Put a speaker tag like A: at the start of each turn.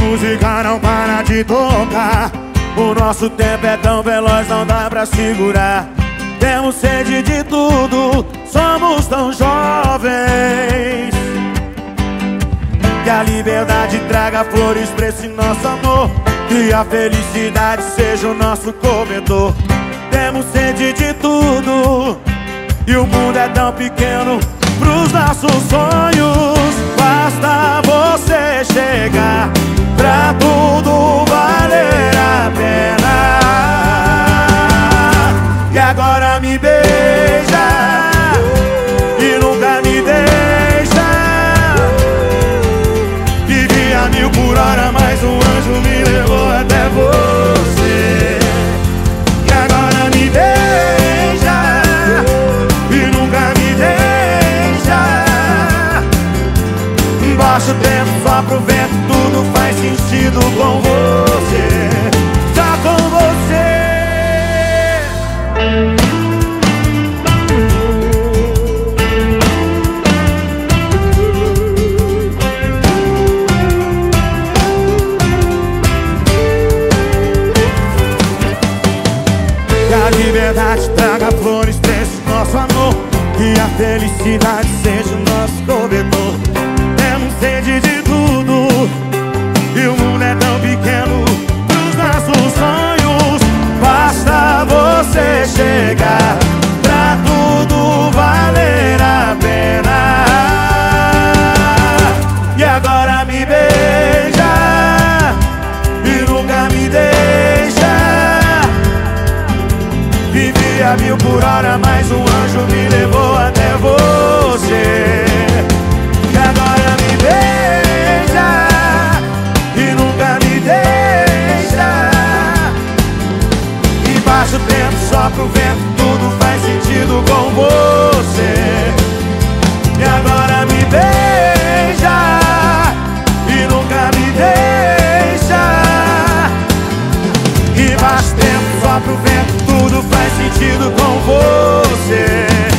A: música não para de tocar. O nosso tempo é tão veloz, não dá pra segurar. Temos sede de tudo, somos tão jovens. Que a liberdade traga flores pra esse nosso amor. Que a felicidade seja o nosso cobertor Temos sede de tudo E o mundo é tão pequeno pros nossos sonhos. Basta você chegar agora me beija e nunca me deixa. Vivi a mil por hora, mas um anjo me levou até você. E agora me beija e nunca me deixa. Baixa o tempo só pro vento, tudo faz sentido Liberdade traga flores pra nosso amor. Que a felicidade seja o nosso cobertor. Temos sede de tudo. E o mundo é tão pequeno pros nossos sonhos. Basta você chegar A mil por hora, mas um anjo me levou até você. E agora me beija E nunca me deixa. E baixa o tempo só pro vento Tudo faz sentido com você. E agora me beija E nunca me deixa. E baixa o tempo vento, tudo faz sentido com você.